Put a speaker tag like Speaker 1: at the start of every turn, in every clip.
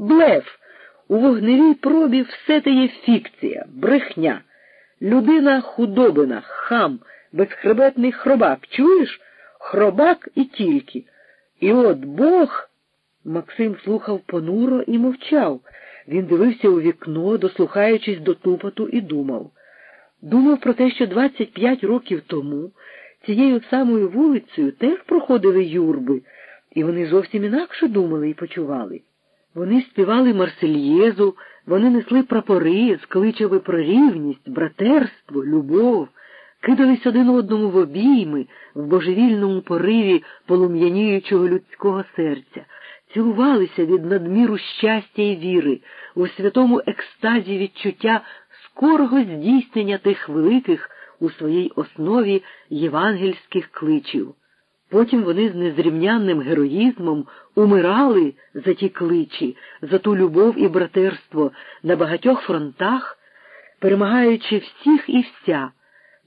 Speaker 1: блеф. У вогневій пробі все те є фікція, брехня. Людина худобина, хам, безхребетний хробак. Чуєш? Хробак і тільки. І от Бог. Максим слухав понуро і мовчав. Він дивився у вікно, дослухаючись до тупоту, і думав. Думав про те, що 25 років тому цією самою вулицею теж проходили юрби, і вони зовсім інакше думали і почували. Вони співали Марсельєзу, вони несли прапори, скличали про рівність, братерство, любов, кидались один одному в обійми в божевільному пориві полум'яніючого людського серця, цілувалися від надміру щастя і віри, у святому екстазі відчуття скорого здійснення тих великих у своїй основі євангельських кличів. Потім вони з незрівнянним героїзмом умирали за ті кличі, за ту любов і братерство на багатьох фронтах, перемагаючи всіх і вся,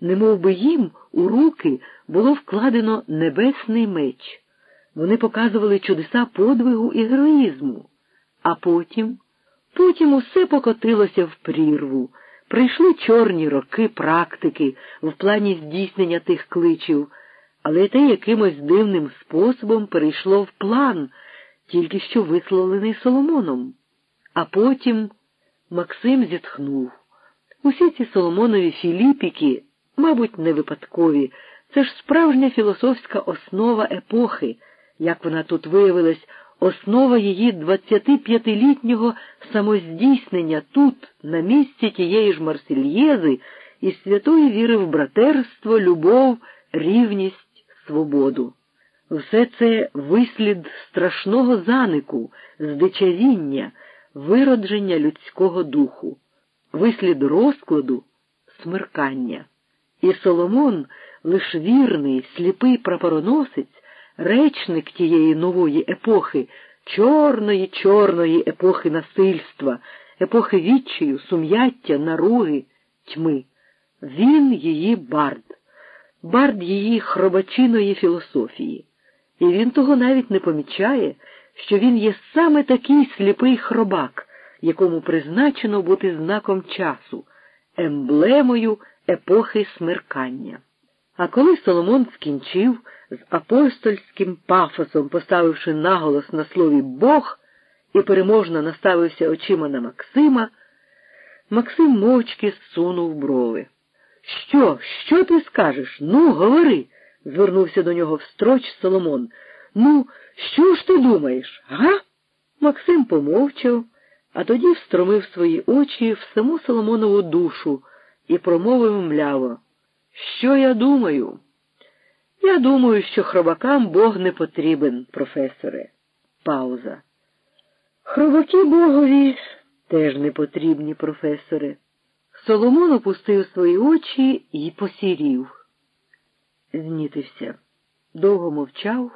Speaker 1: немов би їм у руки було вкладено небесний меч. Вони показували чудеса подвигу і героїзму, а потім, потім усе покотилося в прірву. Прийшли чорні роки практики в плані здійснення тих кличів, але те якимось дивним способом перейшло в план, тільки що висловлений Соломоном. А потім Максим зітхнув. Усі ці Соломонові філіпіки, мабуть, не випадкові, це ж справжня філософська основа епохи, як вона тут виявилась основа її 25-літнього самоздійснення тут, на місці тієї ж Марсельєзи і святої віри в братерство, любов, рівність, свободу. Все це вислід страшного занику, здичавіння, виродження людського духу, вислід розкладу, смеркання. І Соломон, лиш вірний, сліпий прапороносець, речник тієї нової епохи, чорної, чорної епохи насильства, епохи відчаю, сум'яття, наруги, тьми. Він її бард, бард її хробачиної філософії. І він того навіть не помічає, що він є саме такий сліпий хробак, якому призначено бути знаком часу, емблемою епохи смеркання. А коли Соломон скінчив, з апостольським пафосом поставивши наголос на слові Бог і переможно наставився очима на Максима, Максим мовчки зсунув брови. Що, що ти скажеш? Ну, говори, звернувся до нього встроч Соломон. Ну, що ж ти думаєш, га? Максим помовчав, а тоді встромив свої очі в саму Соломонову душу і промовив мляво. Що я думаю? Я думаю, що хробакам Бог не потрібен, професоре. Пауза. Хробаки Богові теж не потрібні, професоре. Соломон опустив свої очі і посірів. Знітився. Довго мовчав,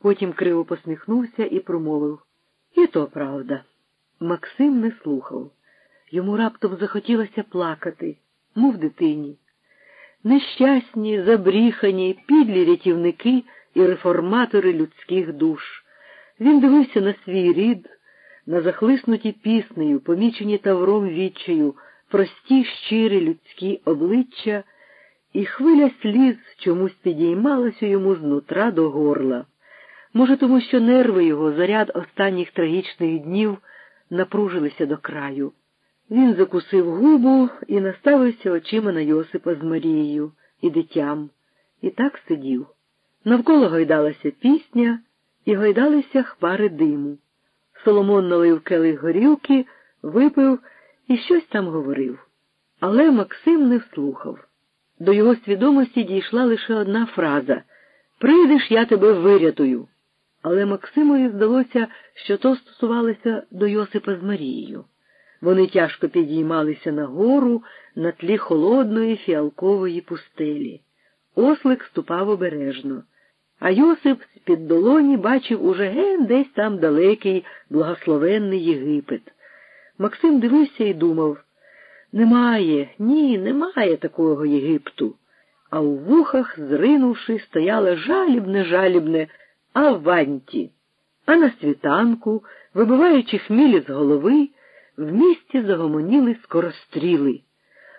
Speaker 1: потім криво посміхнувся і промовив. І то правда. Максим не слухав. Йому раптом захотілося плакати, мов дитині нещасні, забріхані, підлі рятівники і реформатори людських душ. Він дивився на свій рід, на захлиснуті піснею, помічені тавром відчаю, прості щирі людські обличчя, і хвиля сліз чомусь підіймалася йому знутра до горла. Може, тому що нерви його за ряд останніх трагічних днів напружилися до краю. Він закусив губу і наставився очима на Йосипа з Марією і дитям, і так сидів. Навколо гойдалася пісня і гойдалися хмари диму. Соломон налив келих горілки, випив і щось там говорив. Але Максим не вслухав. До його свідомості дійшла лише одна фраза Прийдеш, я тебе вирятую. Але Максимові здалося, що то стосувалося до Йосипа з Марією. Вони тяжко підіймалися нагору на тлі холодної фіалкової пустелі. Ослик ступав обережно, а Йосип з-під долоні бачив уже ген десь там далекий, благословенний Єгипет. Максим дивився і думав немає, ні, немає такого Єгипту. А у вухах, зринувши, стояло жалібне, жалібне Аванті. А на світанку Вибиваючи хмілі з голови, в місті загомоніли скоростріли.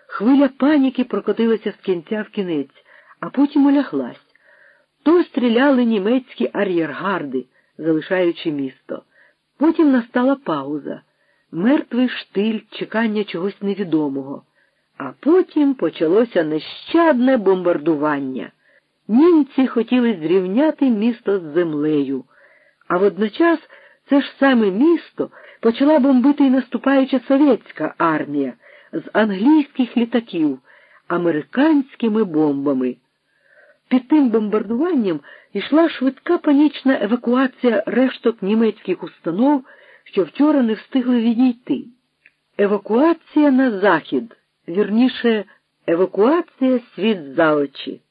Speaker 1: Хвиля паніки прокотилася з кінця в кінець, а потім уляглась. То стріляли німецькі ар'єргарди, залишаючи місто. Потім настала пауза, мертвий штиль чекання чогось невідомого. А потім почалося нещадне бомбардування. Німці хотіли зрівняти місто з землею, а водночас це ж саме місто почала бомбити і наступаюча совєтська армія з англійських літаків американськими бомбами. Під тим бомбардуванням йшла швидка панічна евакуація решток німецьких установ, що вчора не встигли відійти. Евакуація на захід, вірніше, евакуація світ за очі.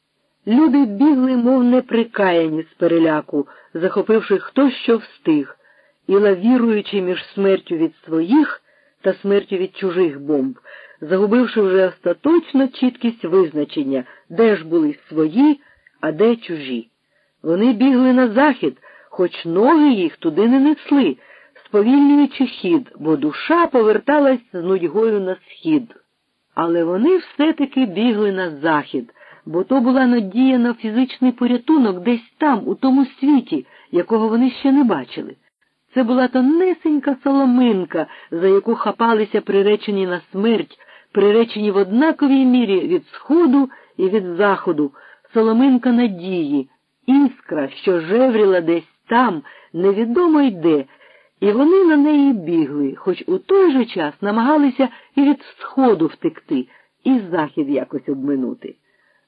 Speaker 1: Люди бігли, мов неприкаяні з переляку, захопивши хто що встиг, і лавіруючи між смертю від своїх та смертю від чужих бомб, загубивши вже остаточно чіткість визначення, де ж були свої, а де чужі. Вони бігли на захід, хоч ноги їх туди не несли, сповільнюючи хід, бо душа поверталась з нудьгою на схід. Але вони все-таки бігли на захід, бо то була надія на фізичний порятунок десь там, у тому світі, якого вони ще не бачили. Це була тонесенька соломинка, за яку хапалися приречені на смерть, приречені в однаковій мірі від сходу і від заходу, соломинка надії, іскра, що жевріла десь там, невідомо йде, і вони на неї бігли, хоч у той же час намагалися і від сходу втекти, і захід якось обминути.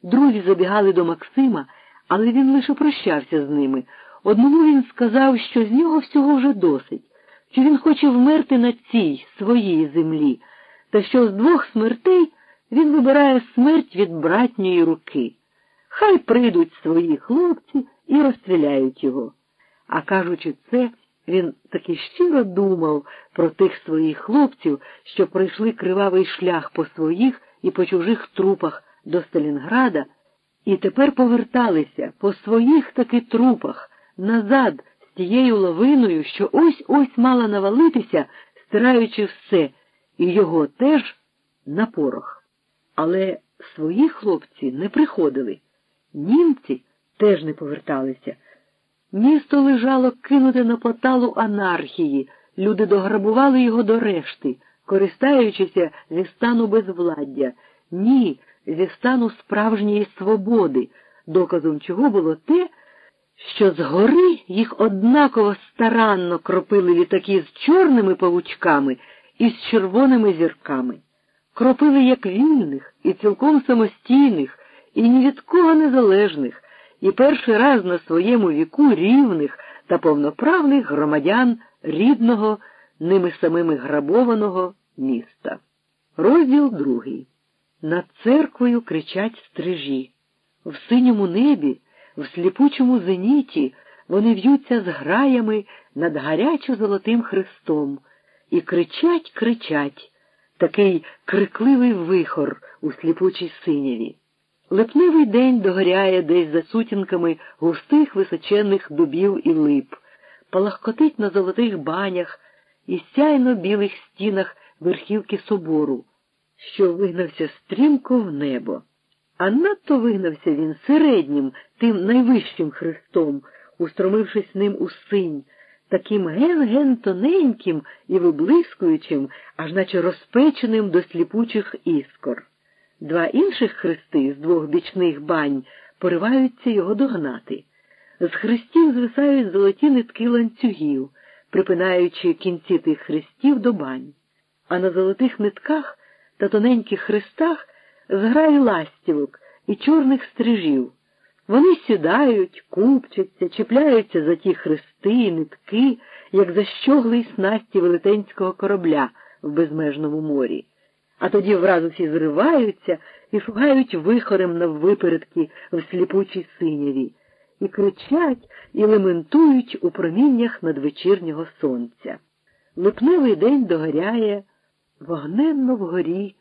Speaker 1: Друзі забігали до Максима, але він лише прощався з ними. Одному він сказав, що з нього всього вже досить, що він хоче вмерти на цій своїй землі, та що з двох смертей він вибирає смерть від братньої руки. Хай прийдуть свої хлопці і розстріляють його. А кажучи це, він таки щиро думав про тих своїх хлопців, що пройшли кривавий шлях по своїх і по чужих трупах до Сталінграда, і тепер поверталися по своїх таки трупах назад з тією лавиною, що ось ось мала навалитися, стираючи все, і його теж на порох. Але свої хлопці не приходили, німці теж не поверталися. Місто лежало кинуте на поталу анархії, люди дограбували його до решти, користаючися зі стану безвладдя, ні, зі стану справжньої свободи, доказом чого було те, що згори їх однаково старанно кропили літаки з чорними павучками і з червоними зірками, кропили як вільних і цілком самостійних, і ні від кого незалежних і перший раз на своєму віку рівних та повноправних громадян рідного, ними самими грабованого міста. Розділ другий. Над церквою кричать стрижі. В синьому небі, в сліпучому зеніті вони в'ються з граями над гарячо золотим хрестом і кричать, кричать, такий крикливий вихор у сліпучій синяві. Липневий день догоряє десь за сутінками густих височенних дубів і лип, палахкотить на золотих банях і сяйно білих стінах верхівки собору, що вигнався стрімко в небо. А надто вигнався він середнім, тим найвищим хрестом, устромившись ним у синь, таким ген-ген тоненьким і виблискуючим, аж наче розпеченим до сліпучих іскор. Два інших хрести з двох бічних бань пориваються його догнати. З хрестів звисають золоті нитки ланцюгів, припинаючи кінці тих хрестів до бань. А на золотих нитках та тоненьких хрестах зграє ластівок і чорних стрижів. Вони сідають, купчаться, чіпляються за ті хрести і нитки, як за щоглий снасті велетенського корабля в безмежному морі а тоді враз усі зриваються і шугають вихорем на випередки в сліпучій синяві, і кричать і лементують у проміннях надвечірнього сонця. Липневий день догоряє вогненно вгорі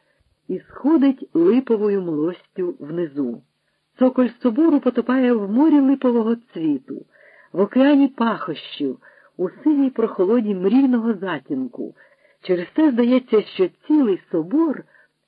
Speaker 1: і сходить липовою млостю внизу. Цоколь собору потопає в морі липового цвіту, в океані пахощів, у синій прохолоді мрійного затінку. Через те здається, що цілий собор